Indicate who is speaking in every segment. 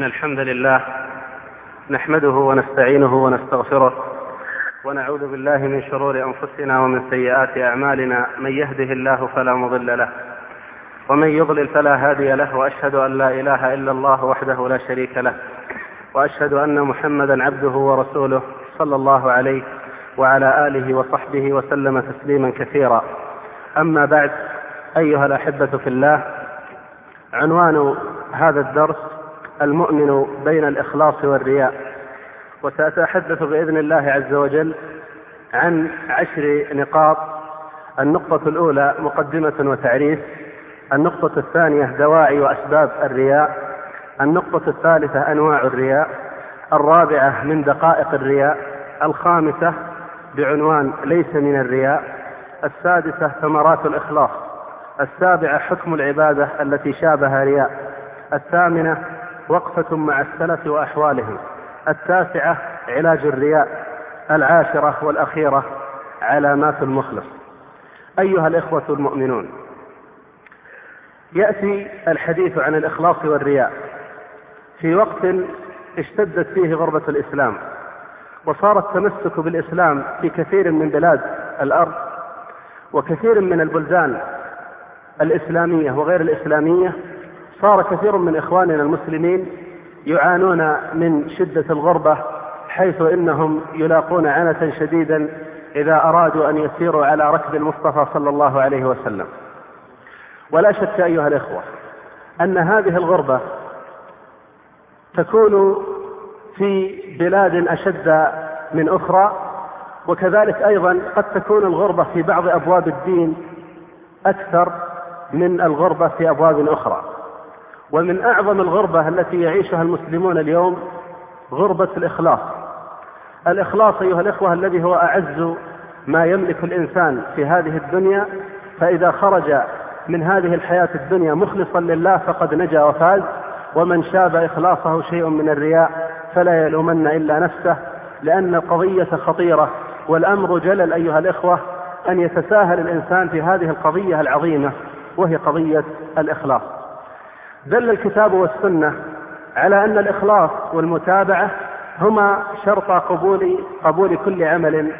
Speaker 1: إن الحمد لله نحمده ونستعينه ونستغفره ونعوذ بالله من شرور أنفسنا ومن سيئات أعمالنا من يهده الله فلا مضل له ومن يضلل فلا هادي له وأشهد أن لا إله إلا الله وحده لا شريك له وأشهد أن محمدا عبده ورسوله صلى الله عليه وعلى آله وصحبه وسلم تسليما كثيرا. أما بعد أيها الأحبة في الله عنوان هذا الدرس المؤمن بين الإخلاص والرياء. وسأتحدث بإذن الله عز وجل عن عشر نقاط. النقطة الأولى مقدمة وتعريف. النقطة الثانية دواعي وأسباب الرياء. النقطة الثالثة أنواع الرياء. الرابعة من دقائق الرياء. الخامسة بعنوان ليس من الرياء. السادسة ثمرات الإخلاص. السابعة حكم العبادة التي شابه رياء. الثامنة وقفة مع السلف وأحوالهم. التاسعة علاج الرياء العاشرة والأخيرة علامات المخلص. أيها الإخوة المؤمنون يأتي الحديث عن الإخلاص والرياء. في وقت اشتدت فيه غربة الإسلام وصار التمسك بالإسلام في كثير من بلاد الأرض وكثير من البلدان الإسلامية وغير الإسلامية صار كثير من إخواننا المسلمين يعانون من شدة الغربة حيث إنهم يلاقون عنة شديدا إذا أرادوا أن يسيروا على ركب المصطفى صلى الله عليه وسلم. ولا شك أيها الإخوة أن هذه الغربة تكون في بلاد أشد من أخرى وكذلك أيضا قد تكون الغربة في بعض أبواب الدين أكثر من الغربة في أبواب أخرى. ومن أعظم الغربة التي يعيشها المسلمون اليوم غربة الإخلاص. الإخلاص أيها الإخوة الذي هو أعز ما يملك الإنسان في هذه الدنيا فإذا خرج من هذه الحياة الدنيا مخلصا لله فقد نجا وفاز ومن شاب إخلاصه شيء من الرياء فلا يلومن إلا نفسه لأن القضية خطيرة والأمر جلل أيها الإخوة أن يتساهل الإنسان في هذه القضية العظيمة وهي قضية الإخلاص. دل الكتاب والسنة على أن الإخلاص والمتابعة هما شرط قبول قبول كل عمل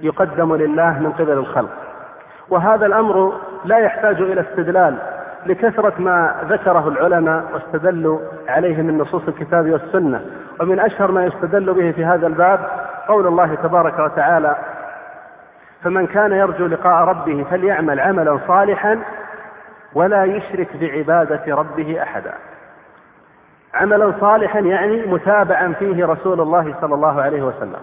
Speaker 1: يقدم لله من قبل الخلق. وهذا الأمر لا يحتاج إلى استدلال لكثرة ما ذكره العلماء واستدلوا عليه من نصوص الكتاب والسنة. ومن أشهر ما يستدل به في هذا الباب قول الله تبارك وتعالى فمن كان يرجو لقاء ربه فليعمل عملا صالحا ولا يشرك بعبادة ربه أحدا. عملا صالحا يعني متابعا فيه رسول الله صلى الله عليه وسلم.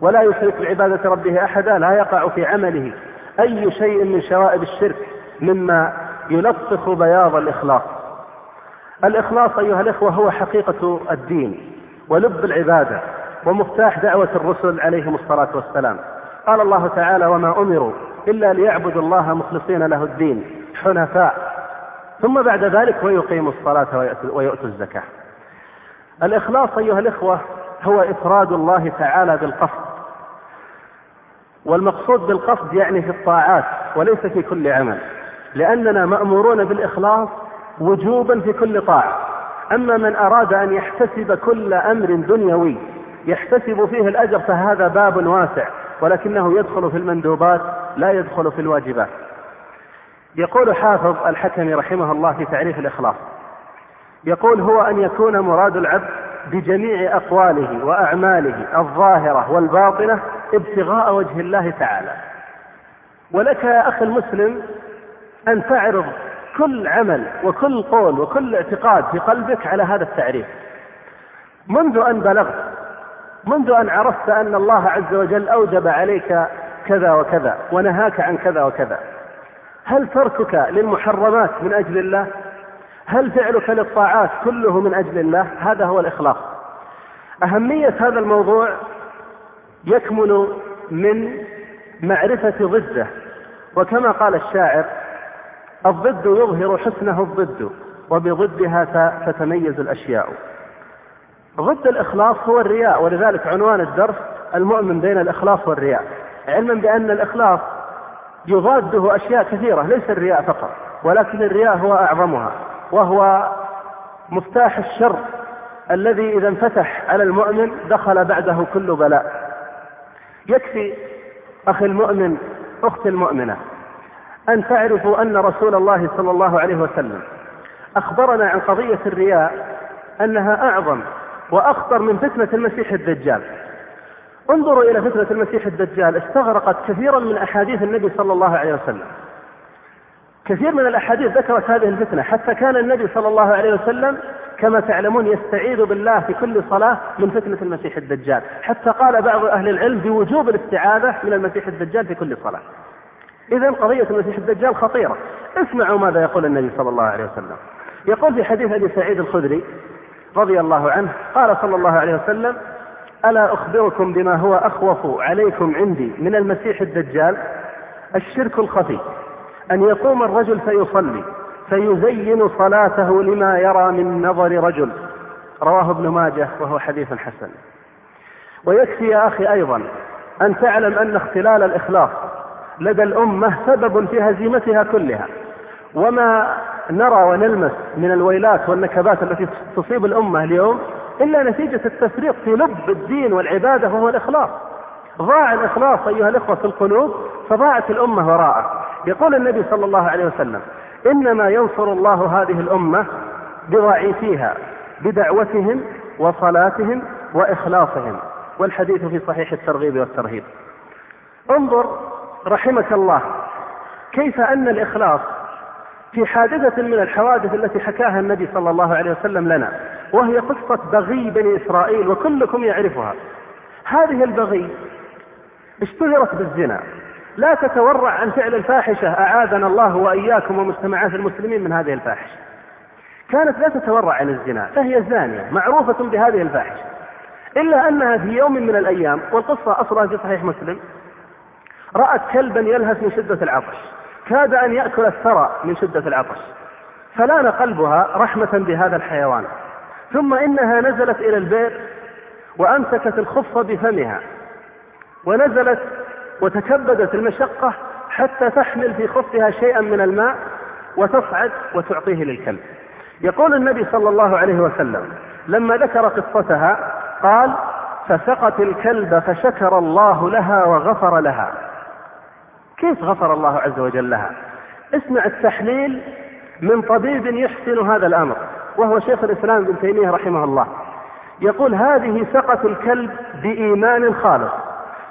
Speaker 1: ولا يشرك بعبادة ربه أحدا لا يقع في عمله أي شيء من شوائب الشرك مما يلطخ بياض الإخلاص. الإخلاص أيها الإخوة هو حقيقة الدين ولب العبادة ومفتاح دعوة الرسل عليهم الصلاة والسلام. قال الله تعالى وما أمروا إلا ليعبدوا الله مخلصين له الدين. حنفاء. ثم بعد ذلك ويقيموا الصلاة ويؤتوا الزكاة. الإخلاص أيها الإخوة هو إفراد الله تعالى بالقصد. والمقصود بالقصد يعني في الطاعات وليس في كل عمل. لأننا مأمورون بالإخلاص وجوبا في كل طاعة. أما من أراد أن يحتسب كل أمر دنيوي يحتسب فيه الأجر فهذا باب واسع. ولكنه يدخل في المندوبات لا يدخل في الواجبات. يقول حافظ الحكم رحمه الله في تعريف الإخلاص يقول هو أن يكون مراد العبد بجميع أقواله وأعماله الظاهرة والباطنة ابتغاء وجه الله تعالى. ولك يا أخي المسلم أن تعرض كل عمل وكل قول وكل اعتقاد في قلبك على هذا التعريف. منذ أن بلغت منذ أن عرفت أن الله عز وجل أوجب عليك كذا وكذا ونهاك عن كذا وكذا هل تركك للمحرمات من أجل الله؟ هل فعلك للطاعات كله من أجل الله؟ هذا هو الإخلاص. أهمية هذا الموضوع يكمن من معرفة ضده. وكما قال الشاعر الضد يظهر حسنه الضد وبضدها تتميز الأشياء. ضد الإخلاص هو الرياء ولذلك عنوان الدرس المؤمن بين الإخلاص والرياء. علما بأن الإخلاص يضاده أشياء كثيرة ليس الرياء فقط ولكن الرياء هو أعظمها وهو مفتاح الشر الذي إذا انفتح على المؤمن دخل بعده كل بلاء. يكفي أخي المؤمن أختي المؤمنة أن تعرفوا أن رسول الله صلى الله عليه وسلم أخبرنا عن قضية الرياء أنها أعظم وأخطر من فتنة المسيح الدجال. انظروا إلى فتنة المسيح الدجال استغرقت كثيرا من أحاديث النبي صلى الله عليه وسلم. كثير من الأحاديث ذكرت هذه الفتنة حتى كان النبي صلى الله عليه وسلم كما تعلمون يستعيذ بالله في كل صلاة من فتنة المسيح الدجال. حتى قال بعض أهل العلم بوجوب الاستعاذة من المسيح الدجال في كل صلاة. إذا قضية المسيح الدجال خطيرة. اسمعوا ماذا يقول النبي صلى الله عليه وسلم. يقول في حديث أبي سعيد الخدري رضي الله عنه قال صلى الله عليه وسلم ألا أخبركم بما هو أخوف عليكم عندي من المسيح الدجال؟ الشرك الخفي. أن يقوم الرجل فيصلي فيزين صلاته لما يرى من نظر رجل. رواه ابن ماجه وهو حديث حسن. ويكفي يا أخي أيضا أن تعلم أن اختلال الإخلاص لدى الأمة سبب في هزيمتها كلها. وما نرى ونلمس من الويلات والنكبات التي تصيب الأمة اليوم إلا نتيجة التفريط في لب الدين والعبادة وهو الإخلاص. ضاع الإخلاص أيها الإخوة في القلوب فضاعت الأمة وراءه. يقول النبي صلى الله عليه وسلم إنما ينصر الله هذه الأمة بضعيفيها بدعوتهم وصلاتهم وإخلاصهم. والحديث في صحيح الترغيب والترهيب. انظر رحمك الله كيف أن الإخلاص في حادثة من الحوادث التي حكاها النبي صلى الله عليه وسلم لنا. وهي قصة بغي بني إسرائيل وكلكم يعرفها. هذه البغي اشتهرت بالزنا. لا تتورع عن فعل الفاحشة. أعاذنا الله وإياكم ومجتمعات المسلمين من هذه الفاحشة. كانت لا تتورع عن الزنا فهي زانية معروفة بهذه الفاحشة. إلا أنها في يوم من الأيام والقصة أصلها في صحيح مسلم رأت كلبا يلهث من شدة العطش. كاد أن يأكل الثرى من شدة العطش. فلان قلبها رحمة بهذا الحيوان. ثم إنها نزلت إلى البيت وأمسكت الخف بفمها ونزلت وتكبدت المشقة حتى تحمل في خفها شيئا من الماء وتصعد وتعطيه للكلب. يقول النبي صلى الله عليه وسلم لما ذكر قصتها قال فسقت الكلب فشكر الله لها وغفر لها. كيف غفر الله عز وجل لها؟ اسمع التحليل من طبيب يحسن هذا الأمر. وهو شيخ الإسلام ابن تيمية رحمه الله. يقول هذه سقت الكلب بإيمان خالص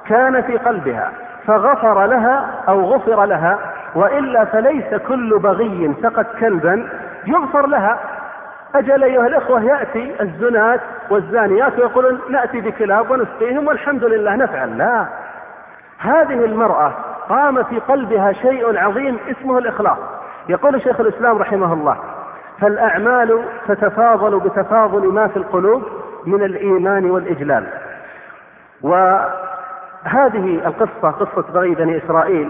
Speaker 1: كان في قلبها فغفر لها أو غفر لها وإلا فليس كل بغي سقت كلبا يغفر لها. أجل أيها الإخوة يأتي الزنات والزانيات ويقولون نأتي بكلاب ونسقيهم والحمد لله نفعل. لا. هذه المرأة قام في قلبها شيء عظيم اسمه الإخلاص. يقول شيخ الإسلام رحمه الله فالأعمال تتفاضل بتفاضل ما في القلوب من الإيمان والإجلال. وهذه القصة قصة بغي بني إسرائيل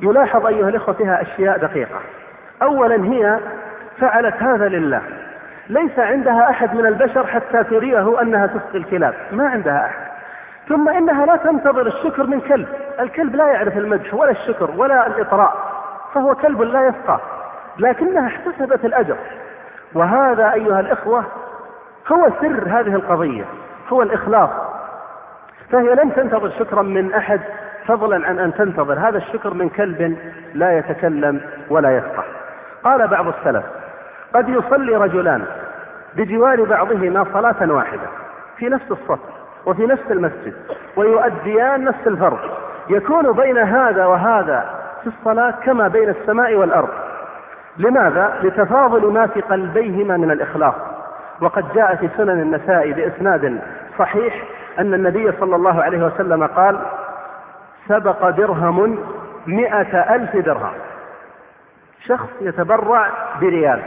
Speaker 1: يلاحظ أيها الإخوة فيها أشياء دقيقة. اولا هي فعلت هذا لله. ليس عندها أحد من البشر حتى تريه أنها تسقي الكلاب. ما عندها أحد. ثم إنها لا تنتظر الشكر من كلب. الكلب لا يعرف المدح ولا الشكر ولا الإطراء فهو كلب لا يفقه. لكنها احتسبت الأجر. وهذا أيها الإخوة هو سر هذه القضية هو الإخلاص. فهي لم تنتظر شكرا من أحد فضلا عن أن تنتظر. هذا الشكر من كلب لا يتكلم ولا يفقه. قال بعض السلف قد يصلي رجلان بجوار بعضهما صلاة واحدة في نفس الصف وفي نفس المسجد ويؤديان نفس الفرض. يكون بين هذا وهذا في الصلاة كما بين السماء والأرض. لماذا؟ لتفاضل ما في قلبيهما من الإخلاص. وقد جاء في سنن النساء بإسناد صحيح أن النبي صلى الله عليه وسلم قال سبق درهم مئة ألف درهم. شخص يتبرع بريال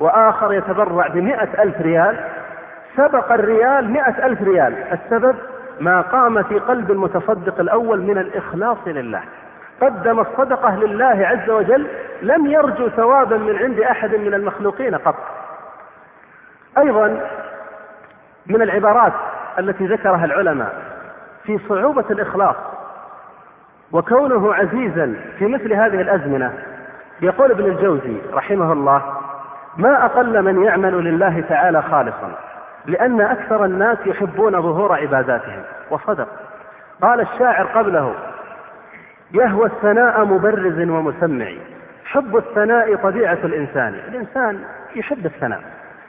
Speaker 1: وآخر يتبرع بمئة ألف ريال سبق الريال مئة ألف ريال. السبب ما قام في قلب المتصدق الأول من الإخلاص لله. قدم الصدقة لله عز وجل لم يرجو ثوابا من عند أحد من المخلوقين قط. أيضا من العبارات التي ذكرها العلماء في صعوبة الإخلاص وكونه عزيزا في مثل هذه الأزمنة. يقول ابن الجوزي رحمه الله ما أقل من يعمل لله تعالى خالصا لأن أكثر الناس يحبون ظهور عباداتهم. وصدق. قال الشاعر قبله يهوى الثناء مبرز ومسمع. حب الثناء طبيعة الإنسان. الإنسان يحب الثناء.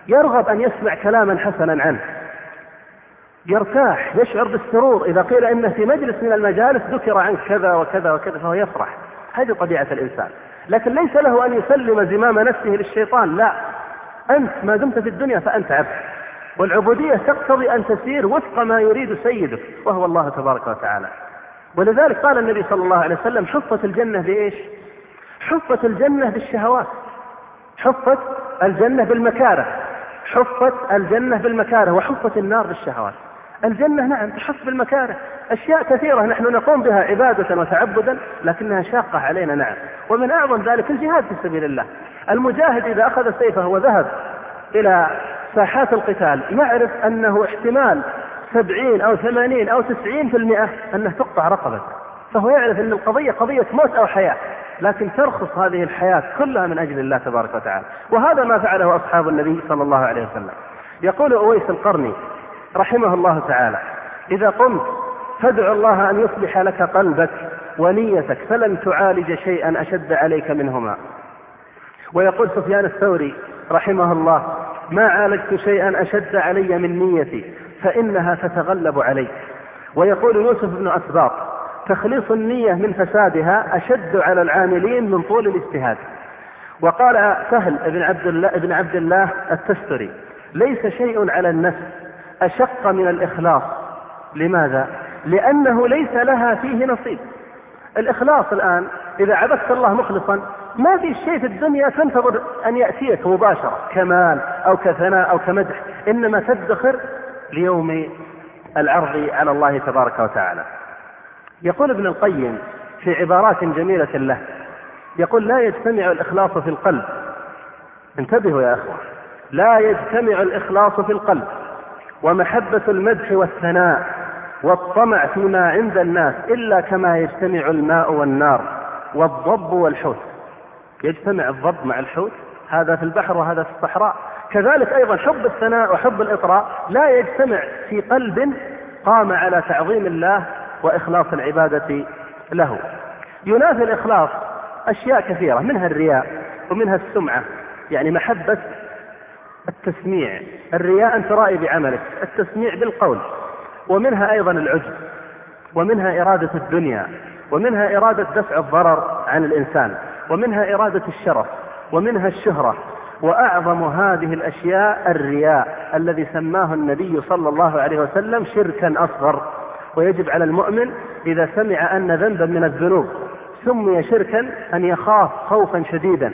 Speaker 1: يرغب أن يسمع كلاما حسنا عنه. يرتاح يشعر بالسرور. إذا قيل إنه في مجلس من المجالس ذكر عنك كذا وكذا وكذا فهو يفرح. هذه طبيعة الإنسان. لكن ليس له أن يسلم زمام نفسه للشيطان لا. أنت ما دمت في الدنيا فأنت عبد. والعبودية تقتضي أن تسير وفق ما يريد سيدك وهو الله تبارك وتعالى. ولذلك قال النبي صلى الله عليه وسلم حفت الجنة بإيش؟ حفت الجنة بالشهوات. حفت الجنة بالمكاره. حفت الجنة بالمكاره وحفت النار بالشهوات. الجنة نعم تحف بالمكاره. أشياء كثيرة نحن نقوم بها عبادة وتعبدا لكنها شاقة علينا نعم. ومن أعظم ذلك الجهاد في سبيل الله. المجاهد إذا أخذ سيفه وذهب إلى ساحات القتال يعرف أنه احتمال سبعين أو ثمانين أو تسعين في المئة أنه تقطع رقبته فهو يعرف أن القضية قضية موت أو حياة لكن ترخص هذه الحياة كلها من أجل الله تبارك وتعالى. وهذا ما فعله أصحاب النبي صلى الله عليه وسلم. يقول أويس القرني رحمه الله تعالى إذا قمت فادع الله أن يصلح لك قلبك ونيتك فلن تعالج شيئا أشد عليك منهما. ويقول سفيان الثوري رحمه الله ما عالجت شيئا أشد علي من نيتي فإنها تتغلب عليك. ويقول يوسف بن أسباط تخليص النية من فسادها أشد على العاملين من طول الاجتهاد. وقال سهل بن عبد الله بن عبد الله التستري ليس شيء على النفس أشق من الإخلاص. لماذا؟ لأنه ليس لها فيه نصيب. الإخلاص الآن إذا عبدت الله مخلصا ما في شيء في الدنيا تنتظر أن يأتيك مباشرة كمال أو كثناء أو كمدح إنما تدخر ليوم العرض على الله تبارك وتعالى. يقول ابن القيم في عبارات جميلة له يقول لا يجتمع الإخلاص في القلب. انتبهوا يا أخوة لا يجتمع الإخلاص في القلب. ومحبة المدح والثناء والطمع فيما عند الناس إلا كما يجتمع الماء والنار والضب والحوت. يجتمع الضب مع الحوت هذا في البحر وهذا في الصحراء. كذلك أيضا حب الثناء وحب الإطراء لا يجتمع في قلب قام على تعظيم الله وإخلاص العبادة له. ينافي الإخلاص أشياء كثيرة منها الرياء ومنها السمعة يعني محبة التسميع. الرياء أن ترائي بعملك التسميع بالقول. ومنها أيضا العجب ومنها إرادة الدنيا ومنها إرادة دفع الضرر عن الإنسان ومنها إرادة الشرف ومنها الشهرة. وأعظم هذه الأشياء الرياء الذي سماه النبي صلى الله عليه وسلم شركا أصغر. ويجب على المؤمن إذا سمع أن ذنبا من الذنوب سمي شركا أن يخاف خوفا شديدا.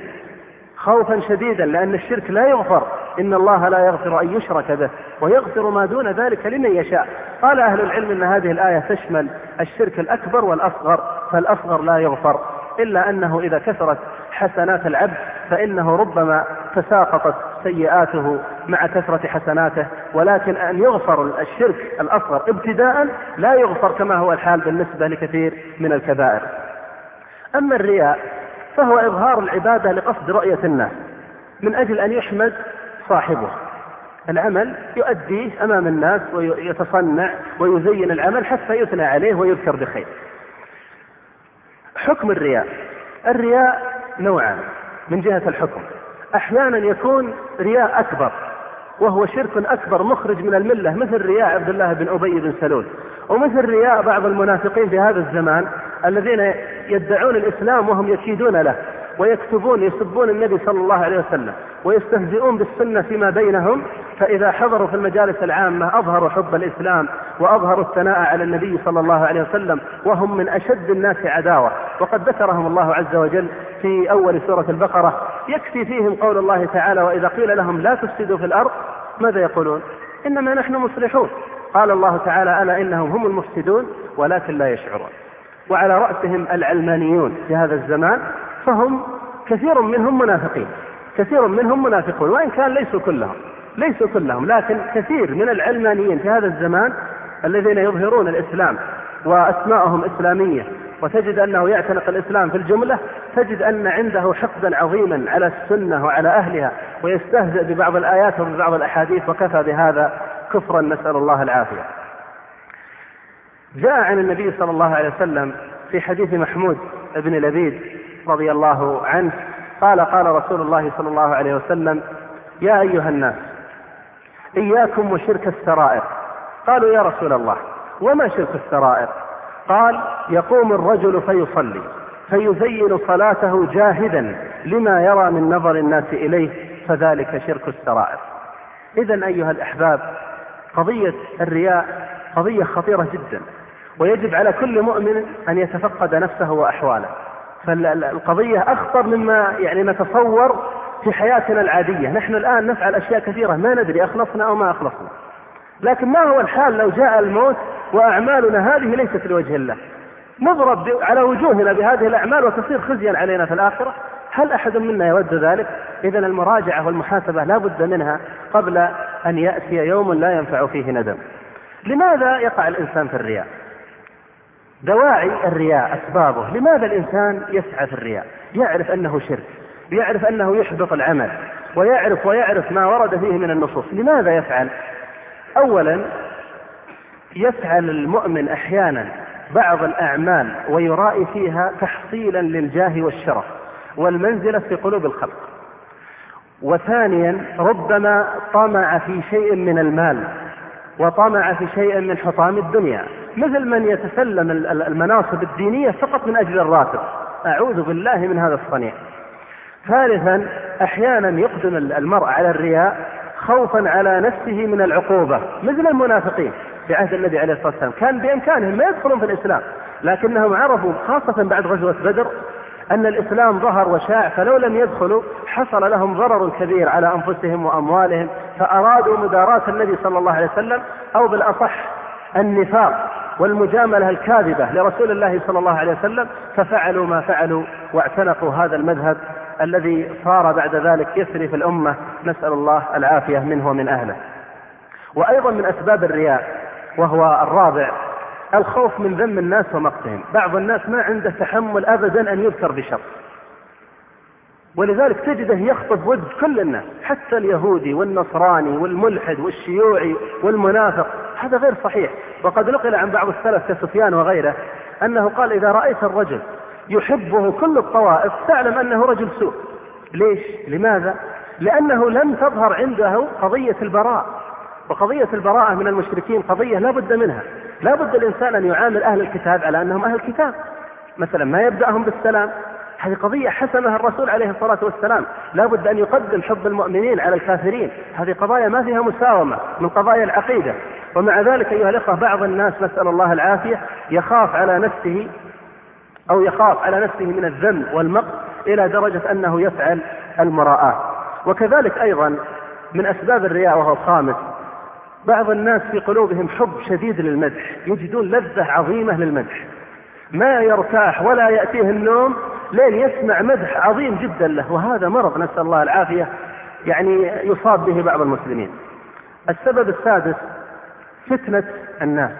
Speaker 1: خوفا شديدا لأن الشرك لا يغفر. إن الله لا يغفر أن يشرك به ويغفر ما دون ذلك لمن يشاء. قال أهل العلم أن هذه الآية تشمل الشرك الأكبر والأصغر فالأصغر لا يغفر إلا أنه إذا كثرت حسنات العبد فإنه ربما تساقطت سيئاته مع كثرة حسناته ولكن أن يغفر الشرك الأصغر ابتداء لا يغفر كما هو الحال بالنسبة لكثير من الكبائر. أما الرياء فهو إظهار العبادة لقصد رؤية الناس من أجل أن يحمد صاحبه. العمل يؤديه أمام الناس ويتصنع ويزين العمل حتى يثنى عليه ويذكر بخير. حكم الرياء الرياء نوعان. من جهة الحكم. أحيانا يكون رياء أكبر وهو شرك أكبر مخرج من الملة مثل رياء عبد الله بن أبي بن سلول ومثل رياء بعض المنافقين في هذا الزمان الذين يدعون الإسلام وهم يكيدون له ويكتبون يسبون النبي صلى الله عليه وسلم ويستهزئون بالسنة فيما بينهم فإذا حضروا في المجالس العامة أظهروا حب الإسلام وأظهروا الثناء على النبي صلى الله عليه وسلم وهم من أشد الناس عداوة. وقد ذكرهم الله عز وجل في أول سورة البقرة يكفي فيهم قول الله تعالى وإذا قيل لهم لا تفسدوا في الأرض ماذا يقولون؟ إنما نحن مصلحون. قال الله تعالى ألا إنهم هم المفسدون ولكن لا يشعرون. وعلى رأسهم العلمانيون في هذا الزمان فهم كثير منهم منافقين. كثير منهم منافقون وإن كان ليسوا كلهم. ليسوا كلهم لكن كثير من العلمانيين في هذا الزمان الذين يظهرون الإسلام وأسماءهم إسلامية وتجد أنه يعتنق الإسلام في الجملة تجد أن عنده حقدا عظيما على السنة وعلى أهلها ويستهزئ ببعض الآيات وببعض الأحاديث وكفى بهذا كفرا نسأل الله العافية. جاء عن النبي صلى الله عليه وسلم في حديث محمود بن لبيد رضي الله عنه قال قال رسول الله صلى الله عليه وسلم يا أيها الناس إياكم وشرك السرائر. قالوا يا رسول الله وما شرك السرائر؟ قال يقوم الرجل فيصلي فيزين صلاته جاهدا لما يرى من نظر الناس إليه فذلك شرك السرائر. إذا أيها الأحباب قضية الرياء قضية خطيرة جدا ويجب على كل مؤمن أن يتفقد نفسه وأحواله. فالقضية أخطر مما يعني نتصور في حياتنا العادية. نحن الآن نفعل أشياء كثيرة ما ندري أخلصنا أو ما أخلصنا. لكن ما هو الحال لو جاء الموت وأعمالنا هذه ليست لوجه الله؟ نضرب على وجوهنا بهذه الأعمال وتصير خزيا علينا في الآخرة. هل أحد منا يود ذلك؟ إذا المراجعة والمحاسبة لا بد منها قبل أن يأتي يوم لا ينفع فيه ندم. لماذا يقع الإنسان في الرياء؟ دواعي الرياء أسبابه. لماذا الإنسان يسعى في الرياء؟ يعرف أنه شرك. يعرف أنه يحبط العمل ويعرف ويعرف ما ورد فيه من النصوص. لماذا يفعل؟ أولا يفعل المؤمن أحيانا بعض الأعمال ويرائي فيها تحصيلا للجاه والشرف والمنزلة في قلوب الخلق. وثانيا ربما طمع في شيء من المال وطمع في شيء من حطام الدنيا. مثل من يتسلم المناصب الدينية فقط من أجل الراتب. أعوذ بالله من هذا الصنيع. ثالثا أحيانا يقدم المرء على الرياء خوفا على نفسه من العقوبة مثل المنافقين في عهد النبي عليه الصلاة والسلام. كان بإمكانهم ما يدخلون في الإسلام لكنهم عرفوا خاصة بعد غزوة بدر أن الإسلام ظهر وشاع فلو لم يدخلوا حصل لهم ضرر كبير على أنفسهم وأموالهم فأرادوا مداراة النبي صلى الله عليه وسلم أو بالأصح النفاق والمجاملة الكاذبة لرسول الله صلى الله عليه وسلم ففعلوا ما فعلوا واعتنقوا هذا المذهب الذي صار بعد ذلك يسري في الأمة نسأل الله العافية منه ومن أهله. وأيضا من أسباب الرياء وهو الرابع الخوف من ذم الناس ومقتهم. بعض الناس ما عنده تحمل أبدا أن يذكر بشر. ولذلك تجده يخطب وجه كل الناس حتى اليهودي والنصراني والملحد والشيوعي والمنافق. هذا غير صحيح. وقد نقل عن بعض السلف كسفيان وغيره أنه قال إذا رأيت الرجل يحبه كل الطوائف. تعلم أنه رجل سوء. ليش؟ لماذا؟ لأنه لم تظهر عنده قضية البراء وقضية البراءة من المشركين قضية لا بد منها. لا بد الإنسان أن يعامل أهل الكتاب على أنهم أهل الكتاب مثلا ما يبدأهم بالسلام. هذه قضية حسمها الرسول عليه الصلاة والسلام. لا بد أن يقدم حب المؤمنين على الكافرين. هذه قضايا ما فيها مساومة من قضايا العقيدة. ومع ذلك أيها الأخوة بعض الناس نسأل الله العافية يخاف على نفسه أو يخاف على نفسه من الذم والمقت إلى درجة أنه يفعل المراءة وكذلك أيضا من أسباب الرياء وهو الخامس بعض الناس في قلوبهم حب شديد للمدح يجدون لذة عظيمة للمدح. ما يرتاح ولا يأتيه النوم لين يسمع مدح عظيم جدا له وهذا مرض نسأل الله العافية يعني يصاب به بعض المسلمين. السبب السادس فتنة الناس.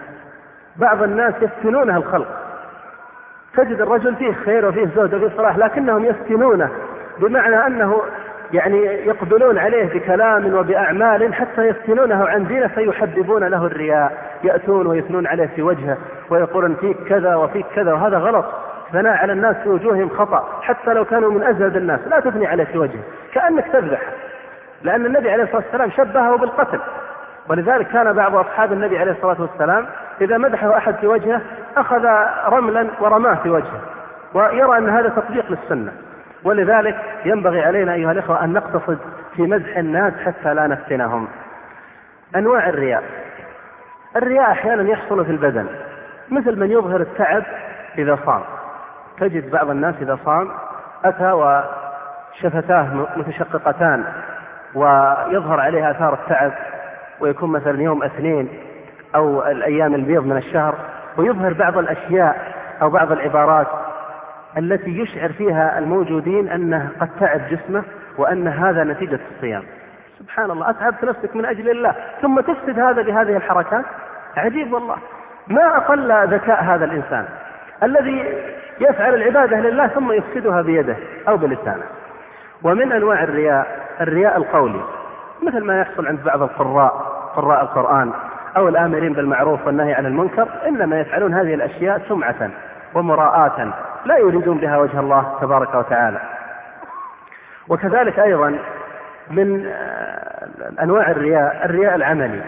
Speaker 1: بعض الناس يفتنونه الخلق. تجد الرجل فيه خير وفيه زهد وفيه صلاح لكنهم يفتنونه بمعنى أنه يعني يقبلون عليه بكلام وبأعمال حتى يفتنونه عن دينه فيحببون له الرياء يأتون ويثنون عليه في وجهه ويقولون فيك كذا وفيك كذا وهذا غلط ثناء على الناس في وجوههم خطأ حتى لو كانوا من أزهد الناس لا تثني عليه في وجهه كأنك تذبح. لأن النبي عليه الصلاة والسلام شبهه بالقتل ولذلك كان بعض أصحاب النبي عليه الصلاة والسلام إذا مدحه أحد في وجهه أخذ رملا ورماه في وجهه ويرى أن هذا تطبيق للسنة. ولذلك ينبغي علينا أيها الإخوة أن نقتصد في مدح الناس حتى لا نفتنهم. أنواع الرياء. الرياء أحيانا يحصل في البدن مثل من يظهر التعب إذا صام. تجد بعض الناس إذا صام أتى وشفتاه متشققتان ويظهر عليه آثار التعب ويكون مثلا يوم اثنين أو الأيام البيض من الشهر ويظهر بعض الأشياء أو بعض العبارات التي يشعر فيها الموجودين أنه قد تعب جسمه وأن هذا نتيجة الصيام. سبحان الله أتعبت نفسك من أجل الله. ثم تفسد هذا بهذه الحركات؟ عجيب والله. ما أقل ذكاء هذا الإنسان. الذي يفعل العبادة لله ثم يفسدها بيده أو بلسانه. ومن أنواع الرياء الرياء القولي. مثل ما يحصل عند بعض القراء قراء القرآن. أو الآمرين بالمعروف والنهي عن المنكر إنما يفعلون هذه الأشياء سمعة ومراءة لا يريدون بها وجه الله تبارك وتعالى. وكذلك أيضا من آه، أنواع الرياء الرياء العملي.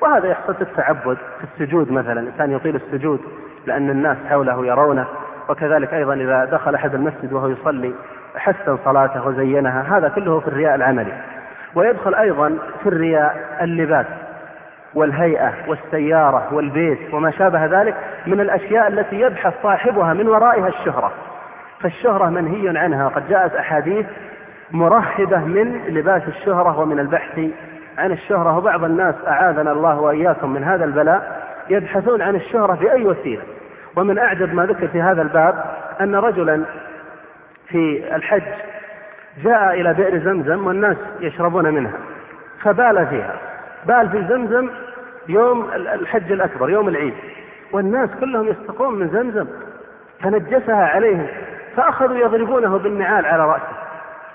Speaker 1: وهذا يحصل في التعبد في السجود مثلا. الإنسان يطيل السجود لأن الناس حوله يرونه. وكذلك أيضا إذا دخل أحد المسجد وهو يصلي حسن صلاته وزينها هذا كله في الرياء العملي. ويدخل أيضا في الرياء اللباس. والهيئة والسيارة والبيت وما شابه ذلك من الأشياء التي يبحث صاحبها من ورائها الشهرة. فالشهرة منهي عنها. وقد جاءت أحاديث مرهبة من لباس الشهرة ومن البحث عن الشهرة. وبعض الناس أعاذنا الله وإياكم من هذا البلاء. يبحثون عن الشهرة بأي وسيلة. ومن أعجب ما ذكر في هذا الباب أن رجلا في الحج جاء إلى بئر زمزم والناس يشربون منها فبال فيها. بال في زمزم يوم الحج الأكبر يوم العيد. والناس كلهم يستقون من زمزم فنجسها عليهم فأخذوا يضربونه بالنعال على رأسه.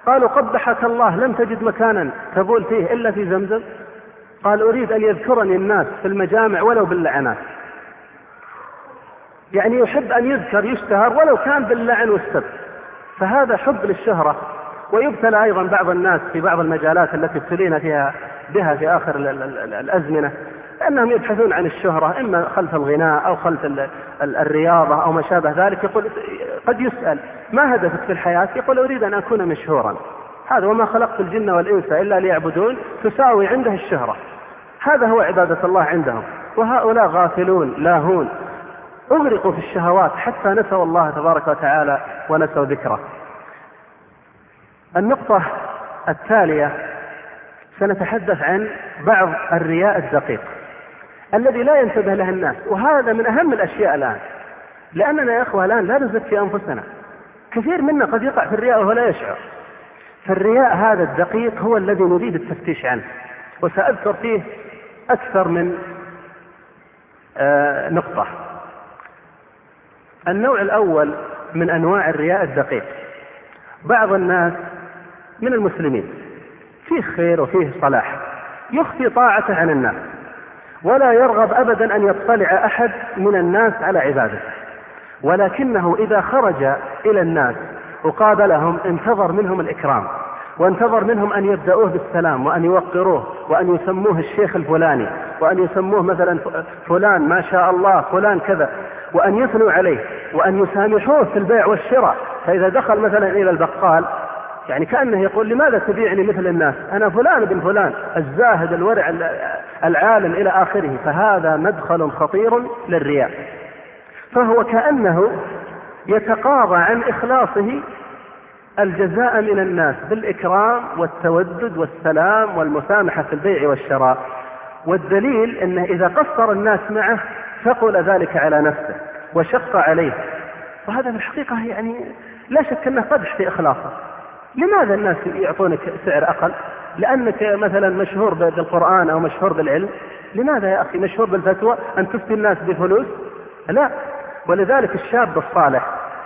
Speaker 1: قالوا قبحك الله لم تجد مكانا تبول فيه إلا في زمزم. قال أريد أن يذكرني الناس في المجامع ولو باللعنات. يعني يحب أن يذكر يشتهر ولو كان باللعن والسب. فهذا حب للشهرة ويبتلى أيضا بعض الناس في بعض المجالات التي ابتلينا فيها بها في آخر الأزمنة أنهم يبحثون عن الشهرة إما خلف الغناء أو خلف الرياضة أو ما شابه ذلك يقول قد يسأل ما هدفك في الحياة؟ يقول أريد أن أكون مشهورا. هذا وما خلقت الجن والإنس إلا ليعبدون تساوي عنده الشهرة. هذا هو عبادة الله عندهم. وهؤلاء غافلون لاهون. أغرقوا في الشهوات حتى نسوا الله تبارك وتعالى ونسوا ذكره. النقطة التالية سنتحدث عن بعض الرياء الدقيق الذي لا ينتبه له الناس وهذا من أهم الأشياء الآن. لأننا يا أخوة الآن لا نزكي أنفسنا. كثير منا قد يقع في الرياء وهو لا يشعر. فالرياء هذا الدقيق هو الذي نريد التفتيش عنه. وسأذكر فيه أكثر من آه، نقطة. النوع الأول من أنواع الرياء الدقيق. بعض الناس من المسلمين. فيه خير وفيه صلاح يخفي طاعته عن الناس ولا يرغب أبدا أن يطلع أحد من الناس على عبادته ولكنه إذا خرج إلى الناس وقابلهم انتظر منهم الإكرام وانتظر منهم أن يبدأوه بالسلام وأن يوقروه وأن يسموه الشيخ الفلاني وأن يسموه مثلا فلان ما شاء الله فلان كذا وأن يثنوا عليه وأن يسامحوه في البيع والشراء فإذا دخل مثلا إلى البقال يعني كأنه يقول لماذا تبيعني مثل الناس؟ أنا فلان بن فلان الزاهد الورع العالم إلى آخره فهذا مدخل خطير للرياء. فهو كأنه يتقاضى عن إخلاصه الجزاء من الناس بالإكرام والتودد والسلام والمسامحة في البيع والشراء. والدليل أنه إذا قصر الناس معه ثقل ذلك على نفسه وشق عليه. وهذا في الحقيقة يعني لا شك أنه قدح في إخلاصه. لماذا الناس يعطونك سعر أقل؟ لأنك مثلا مشهور بالقرآن أو مشهور بالعلم. لماذا يا أخي مشهور بالفتوى أن تفتي الناس بفلوس؟ لا. ولذلك الشاب الصالح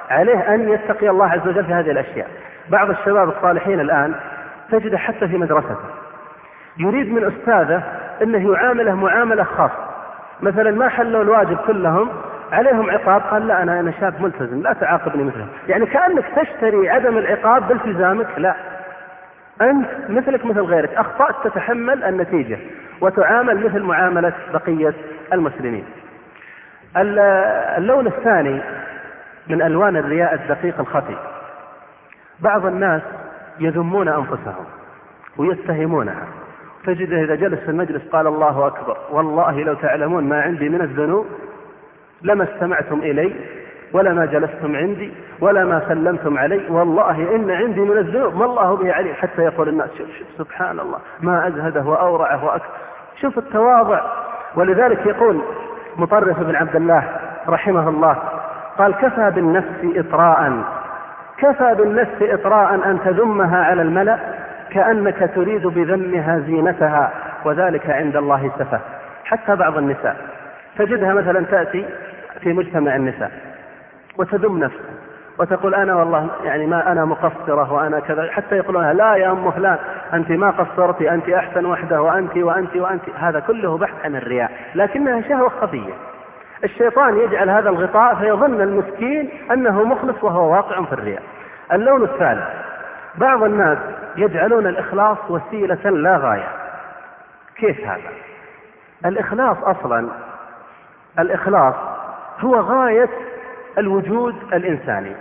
Speaker 1: عليه أن يتقي الله عز وجل في هذه الأشياء. بعض الشباب الصالحين الآن تجده حتى في مدرسته. يريد من أستاذه أنه يعامله معاملة خاصة. مثلا ما حلوا الواجب كلهم عليهم عقاب قال لا أنا أنا شاب ملتزم لا تعاقبني مثله. يعني كأنك تشتري عدم العقاب بالتزامك لا. أنت مثلك مثل غيرك أخطأت تتحمل النتيجة وتعامل مثل معاملة بقية المسلمين. اللون الثاني من ألوان الرياء الدقيق الخفي. بعض الناس يذمون أنفسهم ويتهمونها. تجده إذا جلس في المجلس قال الله أكبر والله لو تعلمون ما عندي من الذنوب لما استمعتم إلي ولا ما جلستم عندي ولا ما سلمتم علي والله إن عندي من الذنوب ما الله به عليم حتى يقول الناس شوف شوف سبحان الله ما أزهده وأورعه وأكثر. شوف التواضع. ولذلك يقول مطرف بن عبد الله رحمه الله قال كفى بالنفس إطراء. كفى بالنفس إطراء أن تذمها على الملأ كأنك تريد بذمها زينتها وذلك عند الله سفه. حتى بعض النساء تجدها مثلا تأتي في مجتمع النساء وتذم نفسها وتقول أنا والله يعني ما أنا مقصرة وأنا كذا حتى يقولون لا يا أم فلان أنت ما قصرت أنت أحسن وحدة وأنت وأنت وأنت. هذا كله بحث عن الرياء لكنها شهوة خفية. الشيطان يجعل هذا الغطاء فيظن المسكين أنه مخلص وهو واقع في الرياء. اللون الثالث بعض الناس يجعلون الإخلاص وسيلة لا غاية. كيف هذا؟ الإخلاص أصلا الإخلاص هو غاية الوجود الإنساني.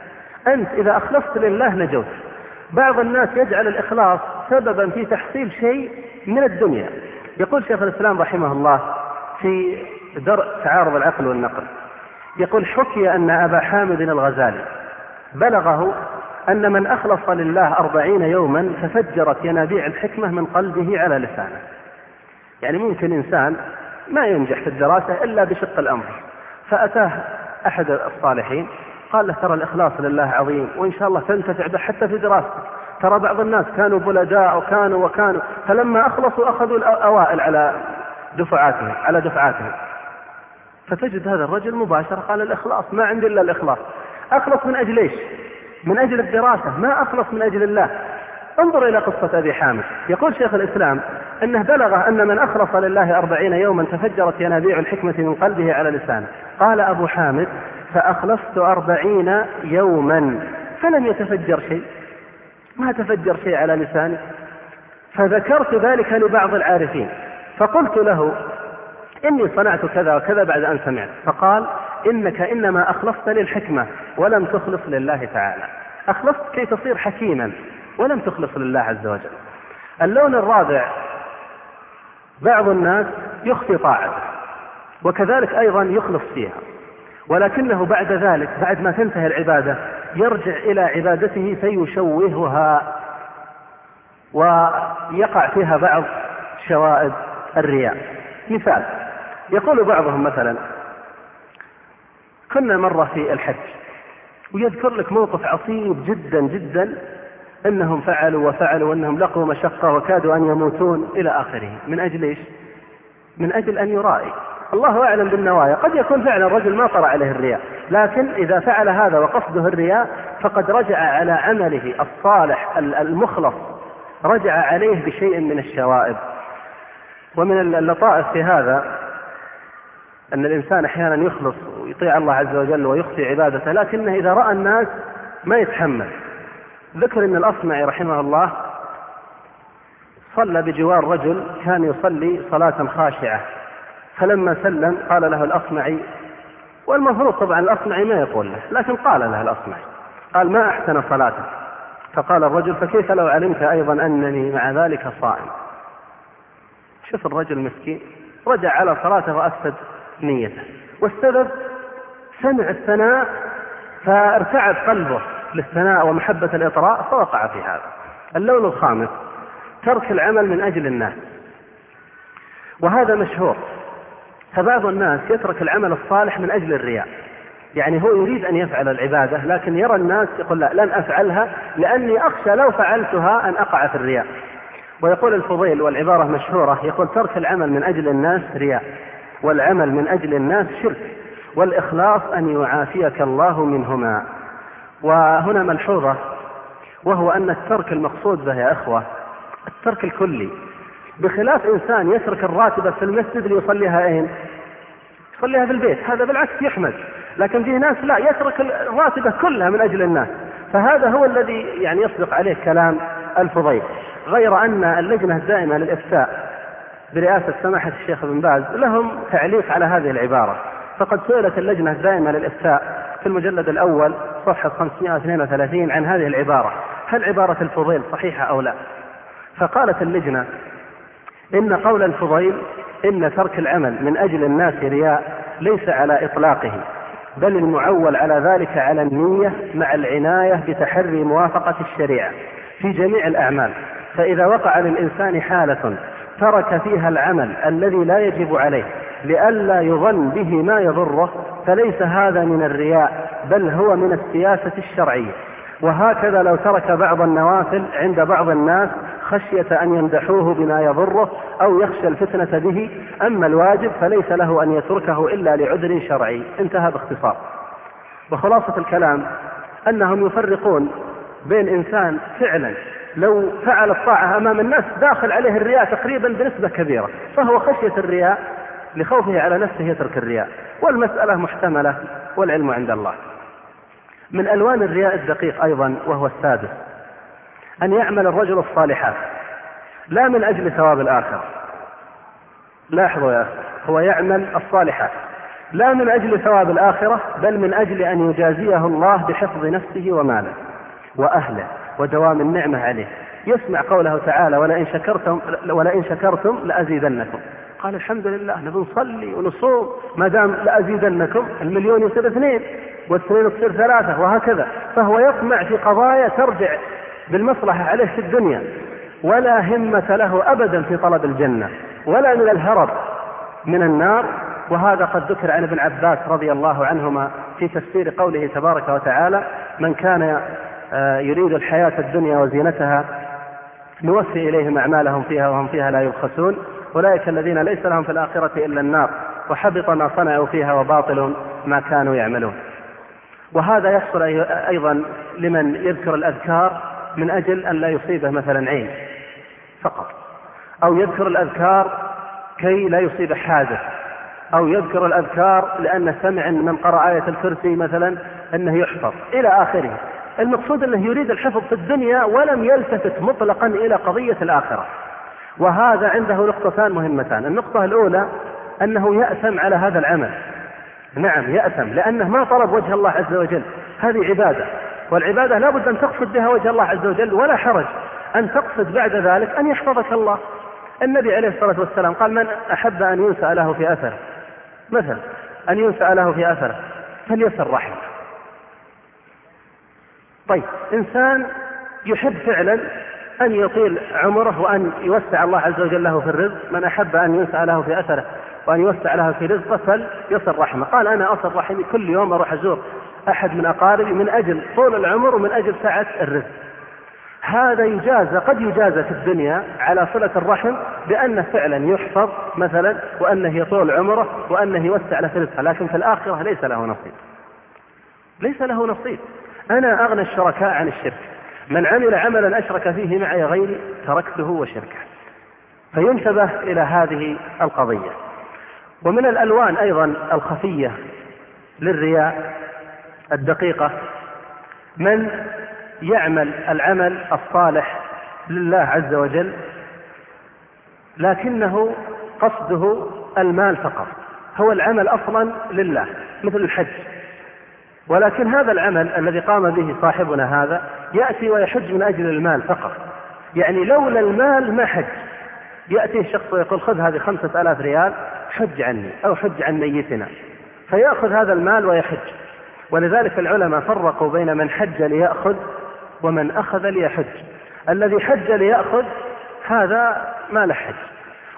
Speaker 1: أنت إذا أخلصت لله نجوت. بعض الناس يجعل الإخلاص سببا في تحصيل شيء من الدنيا. يقول شيخ الإسلام رحمه الله في درء تعارض العقل والنقل يقول حكي أن أبا حامد الغزالي بلغه أن من أخلص لله أربعين يوما تفجرت ينابيع الحكمة من قلبه على لسانه. يعني ممكن إنسان ما ينجح في الدراسة إلا بشق الأمر. فأتاه أحد الصالحين قال له ترى الإخلاص لله عظيم وإن شاء الله تنتفع به حتى في دراستك. ترى بعض الناس كانوا بلداء وكانوا وكانوا فلما أخلصوا أخذوا الأوائل على دفعاتهم على دفعاتهم. فتجد هذا الرجل مباشرة قال الإخلاص ما عندي إلا الإخلاص. أخلص من أجل إيش؟ من أجل الدراسة ما أخلص من أجل الله. انظر إلى قصة أبي حامد. يقول شيخ الإسلام أنه بلغ أن من أخلص لله أربعين يوما تفجرت ينابيع الحكمة من قلبه على لسانه. قال أبو حامد فأخلصت أربعين يوما فلم يتفجر شيء. ما تفجر شيء على لساني فذكرت ذلك لبعض العارفين. فقلت له إني صنعت كذا وكذا بعد أن سمعت. فقال إنك إنما أخلصت للحكمة ولم تخلص لله تعالى. أخلصت كي تصير حكيما ولم تخلص لله عز وجل. اللون الرابع بعض الناس يخفي طاعته. وكذلك أيضا يخلص فيها. ولكنه بعد ذلك بعد ما تنتهي العبادة يرجع إلى عبادته فيشوهها ويقع فيها بعض شوائب الرياء. مثال يقول بعضهم مثلا كنا مرة في الحج ويذكر لك موقف عصيب جدا جدا إنهم فعلوا وفعلوا وإنهم لقوا مشقة وكادوا أن يموتون إلى آخره. من أجل إيش؟ من أجل أن يرائي. الله أعلم بالنوايا. قد يكون فعلا الرجل ما طرأ عليه الرياء لكن إذا فعل هذا وقصده الرياء فقد رجع على عمله الصالح المخلص. رجع عليه بشيء من الشوائب. ومن اللطائف في هذا أن الإنسان أحيانا يخلص ويطيع الله عز وجل ويخفي عبادته لكنه إذا رأى الناس ما يتحمل. ذكر إن الأصمعي رحمه الله صلى بجوار رجل كان يصلي صلاة خاشعة. فلما سلم قال له الأصمعي والمفروض طبعا الأصمعي ما يقول له لكن قال له الأصمعي قال ما أحسن صلاته فقال الرجل فكيف لو علمت أيضا أنني مع ذلك صائم؟ شوف الرجل مسكين رجع على صلاته وأفسد نيته والسبب سمع الثناء فارتعد قلبه للثناء ومحبة الإطراء فوقع في هذا. اللون الخامس ترك العمل من أجل الناس. وهذا مشهور. فبعض الناس يترك العمل الصالح من أجل الرياء. يعني هو يريد أن يفعل العبادة لكن يرى الناس يقول لا لن أفعلها لأني أخشى لو فعلتها أن أقع في الرياء. ويقول الفضيل والعبارة مشهورة يقول ترك العمل من أجل الناس رياء والعمل من أجل الناس شرك والإخلاص أن يعافيك الله منهما. وهنا ملحوظة وهو أن الترك المقصود به يا إخوة الترك الكلي. بخلاف إنسان يترك الراتبة في المسجد ليصليها أين؟ يصليها في البيت هذا بالعكس يحمد. لكن في ناس لا يترك الراتبة كلها من أجل الناس. فهذا هو الذي يعني يصدق عليه كلام الفضيل. غير أن اللجنة الدائمة للإفتاء برئاسة سماحة الشيخ ابن باز لهم تعليق على هذه العبارة. فقد سئلت اللجنة الدائمة للإفتاء في المجلد الأول صفحة 532 عن هذه العبارة. هل عبارة الفضيل صحيحة أو لا؟ فقالت اللجنة إن قول الفضيل إن ترك العمل من أجل الناس رياء ليس على إطلاقه بل المعول على ذلك على النية مع العناية بتحري موافقة الشريعة في جميع الأعمال. فإذا وقع للإنسان حالة ترك فيها العمل الذي لا يجب عليه لئلا يظن به ما يضره فليس هذا من الرياء بل هو من السياسة الشرعية. وهكذا لو ترك بعض النوافل عند بعض الناس خشية أن يمدحوه بما يضره أو يخشى الفتنة به. أما الواجب فليس له أن يتركه إلا لعذر شرعي. انتهى باختصار. وخلاصة الكلام أنهم يفرقون بين إنسان فعلا لو فعل الطاعة أمام الناس داخل عليه الرياء تقريبا بنسبة كبيرة فهو خشية الرياء لخوفه على نفسه يترك الرياء. والمسألة محتملة والعلم عند الله. من ألوان الرياء الدقيق أيضا وهو السادس. أن يعمل الرجل الصالحات لا من أجل ثواب الآخرة لاحظوا يا هو يعمل الصالحات لا من أجل ثواب الآخرة بل من أجل أن يجازيه الله بحفظ نفسه وماله وأهله ودوام النعمة عليه. يسمع قوله تعالى ولئن شكرتم ولئن شكرتم لأزيدنكم. قال الحمد لله نبي نصلي ونصوم ما دام لأزيدنكم المليون يصير اثنين والاثنين تصير ثلاثة وهكذا. فهو يطمع في قضايا ترجع بالمصلحة عليه في الدنيا ولا همة له أبدا في طلب الجنة ولا من الهرب من النار. وهذا قد ذكر عن ابن عباس رضي الله عنهما في تفسير قوله تبارك وتعالى من كان آه، يريد الحياة الدنيا وزينتها نوفي إليهم أعمالهم فيها وهم فيها لا يبخسون. أولئك الذين ليس لهم في الآخرة إلا النار وحبط ما صنعوا فيها وباطل ما كانوا يعملون. وهذا يحصل أيضا لمن يذكر الأذكار من أجل أن لا يصيبه مثلا عين فقط أو يذكر الأذكار كي لا يصيب حادث أو يذكر الأذكار لأن سمع من قرأ آية الكرسي مثلا أنه يحفظ إلى آخره. المقصود أنه يريد الحفظ في الدنيا ولم يلتفت مطلقا إلى قضية الآخرة. وهذا عنده نقطتان مهمتان. النقطة الأولى أنه يأثم على هذا العمل. نعم يأثم لأنه ما طلب وجه الله عز وجل. هذه عبادة. والعبادة لا بد أن تقصد بها وجه الله عز وجل ولا حرج أن تقصد بعد ذلك أن يحفظك الله. النبي عليه الصلاة والسلام قال من أحب أن ينسأ له في أثره؟ مثلا أن ينسأ له في أثره؟ فليصل رحمه. طيب إنسان يحب فعلا أن يطيل عمره وأن يوسع الله عز وجل له في الرزق. من أحب أن ينسأ له في أثره وأن يوسع له في رزقه فليصل رحمه. قال أنا أصل رحمي كل يوم أروح أزور أحد من أقاربي من أجل طول العمر ومن أجل سعة الرزق. هذا يجازى قد يجازى في الدنيا على صلة الرحم بأنه فعلا يحفظ مثلا وأنه يطول عمره وأنه يوسع له رزقه. لكن في الآخرة ليس له نصيب. ليس له نصيب. أنا أغنى الشركاء عن الشرك. من عمل عملا أشرك فيه معي غيري تركته وشركه. فينتبه إلى هذه القضية. ومن الألوان أيضا الخفية للرياء. الدقيقة. من يعمل العمل الصالح لله عز وجل؟ لكنه قصده المال فقط. هو العمل أصلا لله مثل الحج. ولكن هذا العمل الذي قام به صاحبنا هذا يأتي ويحج من أجل المال فقط. يعني لولا المال ما حج. ياتي الشخص ويقول خذ هذه خمسة آلاف ريال حج عني أو حج عن ميتنا. فيأخذ هذا المال ويحج. ولذلك العلماء فرقوا بين من حج ليأخذ ومن أخذ ليحج. الذي حج ليأخذ هذا ما له حج.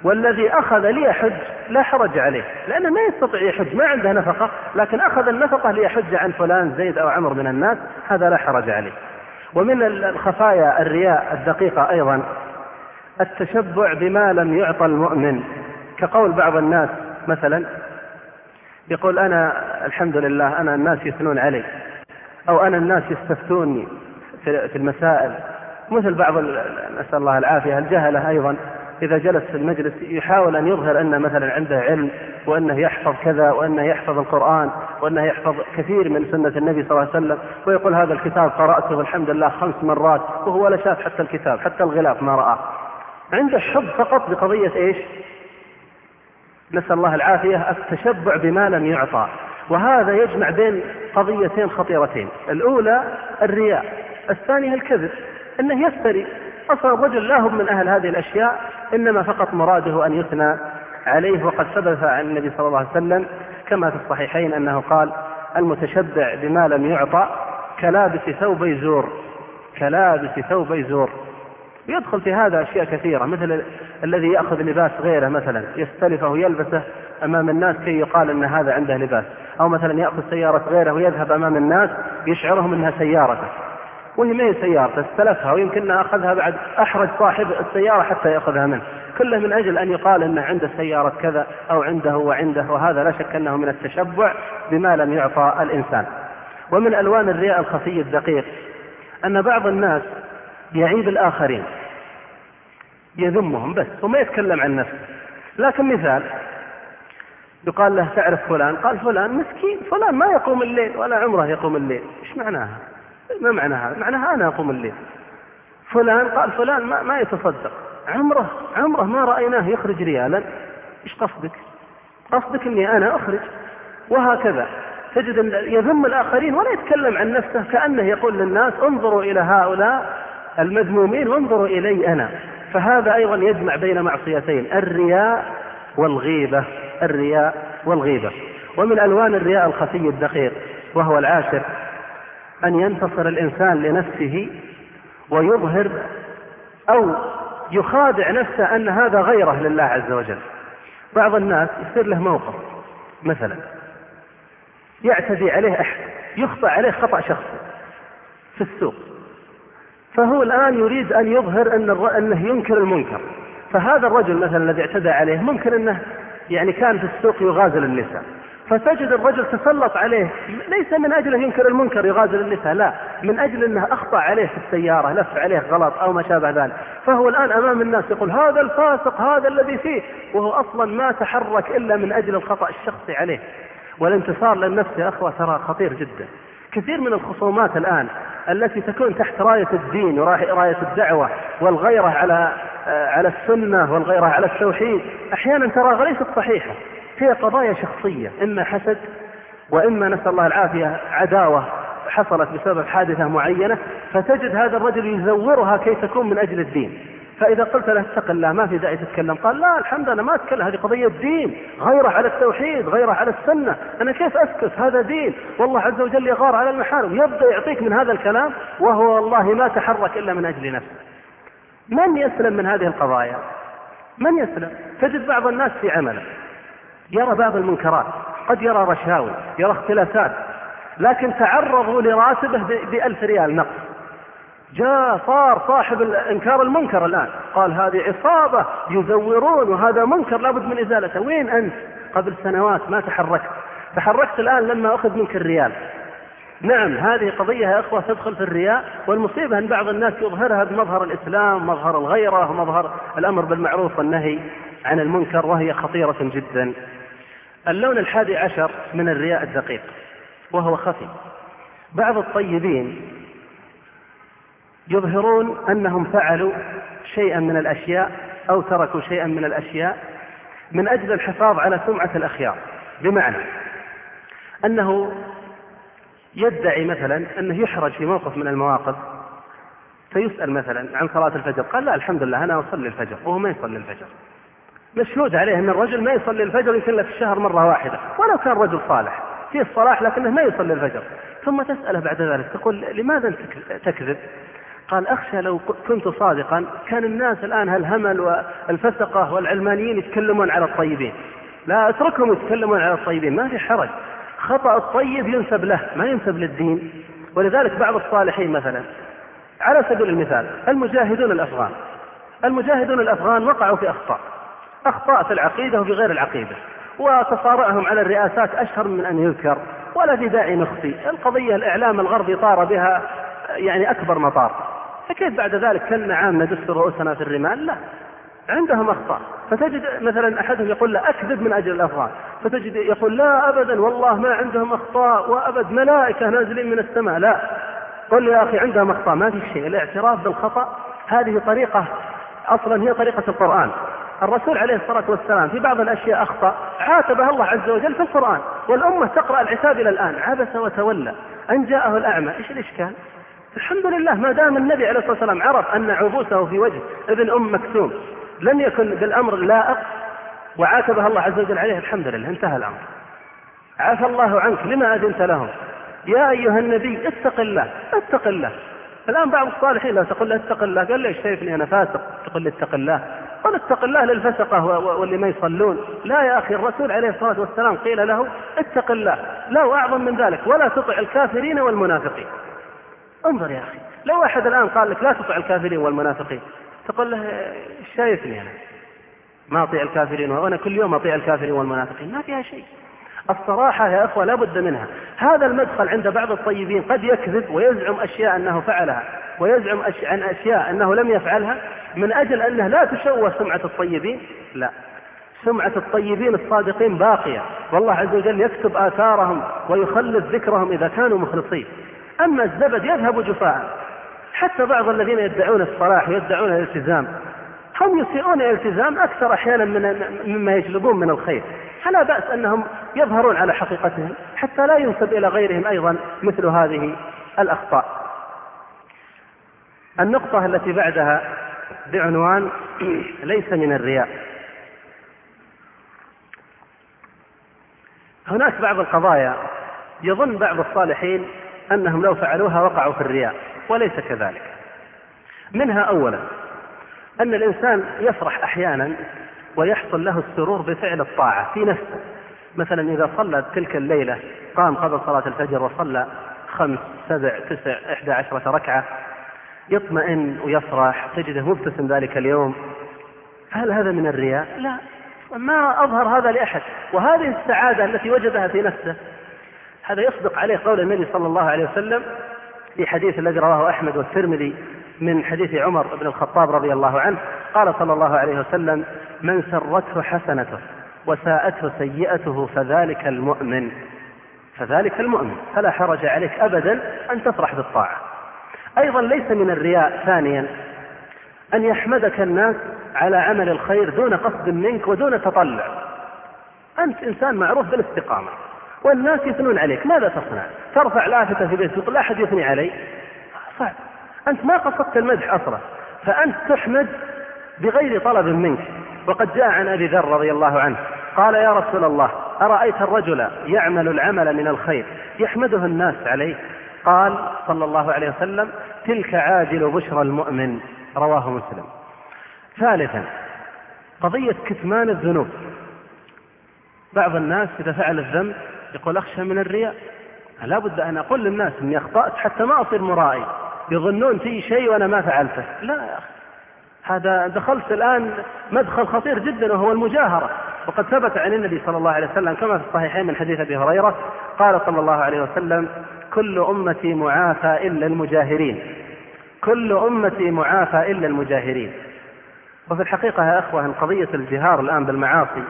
Speaker 1: والذي أخذ ليحج لا حرج عليه لأنه ما يستطيع يحج ما عنده نفقة لكن أخذ النفقة ليحج عن فلان زيد أو عمر من الناس هذا لا حرج عليه. ومن الخفايا الرياء الدقيقة أيضا التشبع بما لم يعطى المؤمن. كقول بعض الناس مثلا يقول أنا الحمد لله أنا الناس يثنون علي أو أنا الناس يستفتوني في المسائل مثل بعض نسأل الله العافية الجهلة أيضا إذا جلس في المجلس يحاول أن يظهر أن مثلا عنده علم وأنه يحفظ كذا وأنه يحفظ القرآن وأنه يحفظ كثير من سنة النبي صلى الله عليه وسلم ويقول هذا الكتاب قرأته والحمد لله خمس مرات وهو لا شاف حتى الكتاب حتى الغلاف ما رآه. عنده حب فقط بقضية إيش؟ نسأل الله العافية التشبع بما لم يعطى. وهذا يجمع بين قضيتين خطيرتين. الأولى الرياء الثانية الكذب. أنه يفتري. أصلا الرجل لا هو من أهل هذه الأشياء إنما فقط مراده أن يثنى عليه. وقد ثبت عن النبي صلى الله عليه وسلم كما في الصحيحين أنه قال المتشبع بما لم يعطى كلابس ثوب زور. كلابس ثوب زور. يدخل في هذا أشياء كثيرة مثل الذي يأخذ لباس غيره مثلا يستلفه ويلبسه أمام الناس كي يقال أن هذا عنده لباس. أو مثلا يأخذ سيارة غيره ويذهب أمام الناس يشعرهم أنها سيارته. وهي ما هي سيارته؟ استلفها ويمكن أخذها بعد أحرج صاحب السيارة حتى يأخذها منه. كله من أجل أن يقال أنه عنده سيارة كذا أو عنده وعنده وهذا لا شك أنه من التشبع بما لم يعطى الإنسان. ومن ألوان الرياء الخفي الدقيق أن بعض الناس يعيب الآخرين. يذمهم بس وما يتكلم عن نفسه. لكن مثال يقال له تعرف فلان؟ قال فلان مسكين فلان ما يقوم الليل ولا عمره يقوم الليل. إيش معناها؟ ما معناها معناها أنا أقوم الليل. فلان قال فلان ما, ما يتصدق. عمره عمره ما رأيناه يخرج ريالا. إيش قصدك؟ قصدك إني أنا أخرج. وهكذا. تجد يذم الآخرين ولا يتكلم عن نفسه كأنه يقول للناس انظروا إلى هؤلاء المذمومين وانظروا إلي أنا. فهذا أيضا يجمع بين معصيتين الرياء والغيبة الرياء والغيبة. ومن ألوان الرياء الخفي الدقيق وهو العاشر أن ينتصر الإنسان لنفسه ويظهر أو يخادع نفسه أن هذا غيره لله عز وجل. بعض الناس يصير له موقف مثلا يعتدي عليه أحد يخطأ عليه خطأ شخصي في السوق. فهو الآن يريد أن يظهر أن أنه ينكر المنكر. فهذا الرجل مثلا الذي اعتدى عليه ممكن أنه يعني كان في السوق يغازل النساء. فتجد الرجل تسلط عليه. ليس من أجله ينكر المنكر يغازل النساء لا. من أجل أنه أخطأ عليه في السيارة لف عليه غلط أو ما شابه ذلك. فهو الآن أمام الناس يقول هذا الفاسق هذا الذي فيه. وهو أصلا ما تحرك إلا من أجل الخطأ الشخصي عليه. والانتصار للنفس يا أخوة ترى خطير جدا. كثير من الخصومات الآن التي تكون تحت راية الدين وراية الدعوة والغيرة على على السنة والغيرة على التوحيد. أحيانا ترى ليست صحيحة. هي قضايا شخصية. إما حسد وإما نسأل الله العافية عداوة حصلت بسبب حادثة معينة فتجد هذا الرجل يزورها كي تكون من أجل الدين. فإذا قلت له اتق الله ما في داعي تتكلم؟ قال لا الحمد لله ما أتكلم. هذه قضية دين غيرة على التوحيد غيرة على السنة. أنا كيف أسكت؟ هذا دين. والله عز وجل يغار على المحارم يبدأ يعطيك من هذا الكلام وهو والله ما تحرك إلا من أجل نفسه. من يسلم من هذه القضايا؟ من يسلم؟ تجد بعض الناس في عمله. يرى بعض المنكرات قد يرى رشاوي يرى اختلافات لكن تعرضوا لراتبه بألف ريال نقص. جاء صار صاحب انكار المنكر الآن. قال هذه عصابه يزورون وهذا منكر لابد من إزالته. وين أنت؟ قبل سنوات ما تحركت. تحركت الآن لما أخذ منك الريال. نعم هذه قضية يا أخوة تدخل في الرياء والمصيبة أن بعض الناس يظهرها بمظهر الإسلام مظهر الغيرة ومظهر الأمر بالمعروف والنهي عن المنكر وهي خطيرة جدا. اللون الحادي عشر من الرياء الدقيق وهو خفي. بعض الطيبين يظهرون أنهم فعلوا شيئا من الأشياء أو تركوا شيئا من الأشياء من أجل الحفاظ على سمعة الأخيار. بمعنى أنه يدعي مثلا أنه يحرج في موقف من المواقف فيسأل مثلا عن صلاة الفجر. قال لا الحمد لله أنا أصلي الفجر وهو ما يصلي الفجر. مشهود عليه أن الرجل ما يصلي الفجر يمكن في الشهر مرة واحدة ولو كان رجل صالح فيه الصلاح لكنه ما يصلي الفجر. ثم تسأله بعد ذلك تقول لماذا تكذب؟ قال أخشى لو كنت صادقا. كان الناس الآن هالهمل والفسقة والعلمانيين يتكلمون على الطيبين. لا أتركهم يتكلمون على الطيبين ما في حرج. خطأ الطيب ينسب له ما ينسب للدين. ولذلك بعض الصالحين مثلا على سبيل المثال المجاهدون الأفغان. المجاهدون الأفغان وقعوا في أخطاء. أخطاء في العقيدة وفي غير العقيدة. وتصارعهم على الرئاسات أشهر من أن يذكر. ولا في داعي نخفي. القضية الإعلام الغربي طار بها يعني أكبر مطار. فكيف بعد ذلك كنا عام ندس رؤوسنا في الرمال؟ لا. عندهم أخطاء. فتجد مثلا أحدهم يقول لا أكذب من أجل الأفغان فتجد يقول لا أبدا والله ما عندهم أخطاء وأبد ملائكة نازلين من السماء. لا. قل يا أخي عندهم أخطاء. ما في شيء. الاعتراف بالخطأ هذه طريقة أصلا هي طريقة القرآن. الرسول عليه الصلاة والسلام في بعض الأشياء أخطأ عاتبها الله عز وجل في القرآن. والأمة تقرأ العتاب إلى الآن. عبس وتولى. أن جاءه الأعمى. إيش الإشكال؟ الحمد لله ما دام النبي عليه الصلاة والسلام عرف أن عبوسه في وجه ابن أم مكتوم لم يكن بالأمر لائق وعاتبه الله عز وجل عليه الحمد لله انتهى الأمر. عفى الله عنك لما أذنت لهم؟ يا أيها النبي اتق الله اتق الله. الآن بعض الصالحين لو تقول له اتق الله قال ليش شايفني أنا فاسق؟ تقول لي اتق الله. قل اتق الله للفسقة واللي ما يصلون. لا يا أخي الرسول عليه الصلاة والسلام قيل له اتق الله. لا أعظم من ذلك ولا تطع الكافرين والمنافقين. انظر يا أخي. لو أحد الآن قال لك لا تطع الكافرين والمنافقين تقول له شايفني أنا؟ ما أطيع الكافرين وأنا كل يوم أطيع الكافرين والمنافقين. ما فيها شيء. الصراحة يا أخوة لا بد منها. هذا المدخل عند بعض الطيبين قد يكذب ويزعم أشياء أنه فعلها ويزعم عن أشياء أنه لم يفعلها من أجل أنه لا تشوه سمعة الطيبين. لا. سمعة الطيبين الصادقين باقية. والله عز وجل يكتب آثارهم ويخلد ذكرهم إذا كانوا مخلصين. أما الزبد يذهب جفاء. حتى بعض الذين يدعون الصلاح ويدعون الالتزام هم يسيئون الالتزام أكثر أحيانا من مما يجلبون من الخير. فلا بأس أنهم يظهرون على حقيقتهم حتى لا ينسب إلى غيرهم أيضا مثل هذه الأخطاء. النقطة التي بعدها بعنوان ليس من الرياء. هناك بعض القضايا يظن بعض الصالحين أنهم لو فعلوها وقعوا في الرياء وليس كذلك. منها أولا أن الإنسان يفرح أحيانا ويحصل له السرور بفعل الطاعة في نفسه. مثلا إذا صلى تلك الليلة قام قبل صلاة الفجر وصلى خمس سبع تسع إحدى عشرة ركعة يطمئن ويفرح تجده مبتسم ذلك اليوم. هل هذا من الرياء؟ لا ما أظهر هذا لأحد. وهذه السعادة التي وجدها في نفسه هذا يصدق عليه قول النبي صلى الله عليه وسلم في حديث الذي رواه أحمد والترمذي من حديث عمر بن الخطاب رضي الله عنه. قال صلى الله عليه وسلم من سرته حسنته وساءته سيئته فذلك المؤمن. فذلك المؤمن فلا حرج عليك أبدا أن تفرح بالطاعة. أيضا ليس من الرياء ثانيا أن يحمدك الناس على عمل الخير دون قصد منك ودون تطلع. أنت إنسان معروف بالاستقامة. والناس يثنون عليك. ماذا تصنع؟ ترفع لافتة في بيتك لا أحد يثني علي. صعب. أنت ما قصدت المدح أصلا. فأنت تحمد بغير طلب منك. وقد جاء عن أبي ذر رضي الله عنه قال يا رسول الله أرأيت الرجل يعمل العمل من الخير يحمده الناس عليه؟ قال صلى الله عليه وسلم تلك عاجل بشرى المؤمن. رواه مسلم. ثالثا قضية كتمان الذنوب. بعض الناس إذا فعل الذنب يقول أخشى من الرياء. لا بد أن أقول للناس أني أخطأت حتى ما أصير مرائي. يظنون في شيء وأنا ما فعلته. لا يا أخي. هذا دخلت الآن مدخل خطير جدا وهو المجاهرة. وقد ثبت عن النبي صلى الله عليه وسلم كما في الصحيحين من حديث أبي هريرة قال صلى الله عليه وسلم كل أمتي معافى إلا المجاهرين. كل أمتي معافى إلا المجاهرين. وفي الحقيقة يا أخوة قضية الجهار الآن بالمعاصي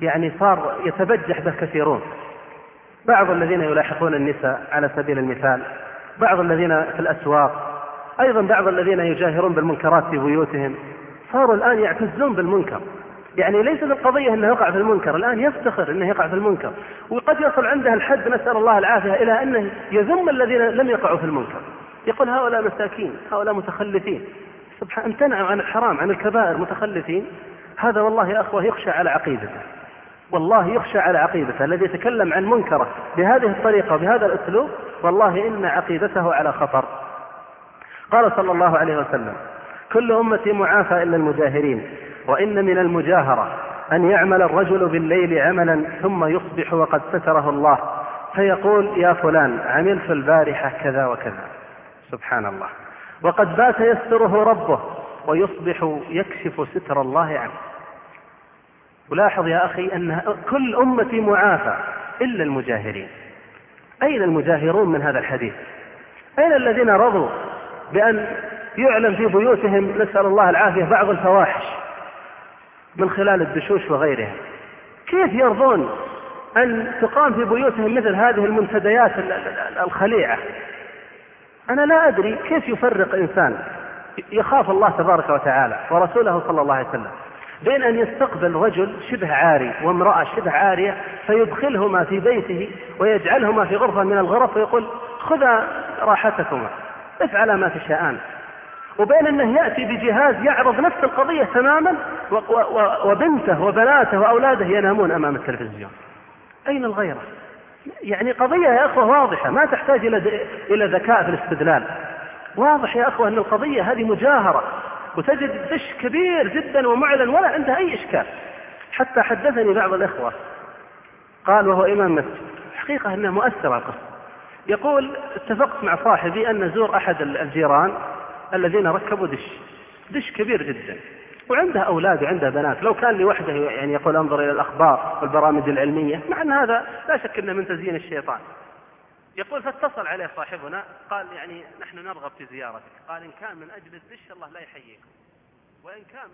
Speaker 1: يعني صار يتبجح به كثيرون. بعض الذين يلاحقون النساء على سبيل المثال بعض الذين في الأسواق أيضا بعض الذين يجاهرون بالمنكرات في بيوتهم صاروا الآن يعتزون بالمنكر. يعني ليست القضية أنه يقع في المنكر الآن يفتخر أنه يقع في المنكر. وقد يصل عنده الحد نسأل الله العافية إلى أنه يذم الذين لم يقعوا في المنكر. يقول هؤلاء مساكين هؤلاء متخلفين. سبحان امتنعوا عن الحرام عن الكبائر متخلفين؟ هذا والله يا أخوة يخشى على عقيدته. والله يخشى على عقيدته الذي يتكلم عن منكره بهذه الطريقة وبهذا الأسلوب والله إن عقيدته على خطر. قال صلى الله عليه وسلم كل أمتي معافى إلا المجاهرين وإن من المجاهرة أن يعمل الرجل بالليل عملا ثم يصبح وقد ستره الله فيقول يا فلان عملت البارحة كذا وكذا. سبحان الله. وقد بات يستره ربه ويصبح يكشف ستر الله عنه. ولاحظ يا أخي أن كل أمتي معافى إلا المجاهرين. أين المجاهرون من هذا الحديث؟ أين الذين رضوا بأن يعلم في بيوتهم نسأل الله العافية بعض الفواحش من خلال الدشوش وغيرها كيف يرضون أن تقام في بيوتهم مثل هذه المنتديات الخليعة؟ أنا لا أدري كيف يفرق إنسان يخاف الله تبارك وتعالى ورسوله صلى الله عليه وسلم. بين أن يستقبل رجل شبه عاري وامرأة شبه عارية فيدخلهما في بيته ويجعلهما في غرفة من الغرف ويقول خذا راحتكما افعلا ما تشاءان. وبين أنه يأتي بجهاز يعرض نفس القضية تماما وبنته وبناته وأولاده ينامون أمام التلفزيون. أين الغيرة؟ يعني قضية يا أخوة واضحة ما تحتاج إلى إلى ذكاء في الاستدلال. واضح يا أخوة أن القضية هذه مجاهرة. وتجد دش كبير جدا ومعلن ولا عنده أي إشكال. حتى حدثني بعض الإخوة. قال وهو إمام مسجد. حقيقة أنها مؤثرة القصة. يقول اتفقت مع صاحبي أن نزور أحد الجيران الذين ركبوا دش. دش كبير جدا. وعنده أولاد وعنده بنات. لو كان لوحده يعني يقول أنظر إلى الأخبار والبرامج العلمية مع أن هذا لا شك أنه من تزيين الشيطان. يقول فاتصل عليه صاحبنا قال يعني نحن نرغب في زيارتك قال إن كان من أجل الدش الله لا يحييكم وإن كان من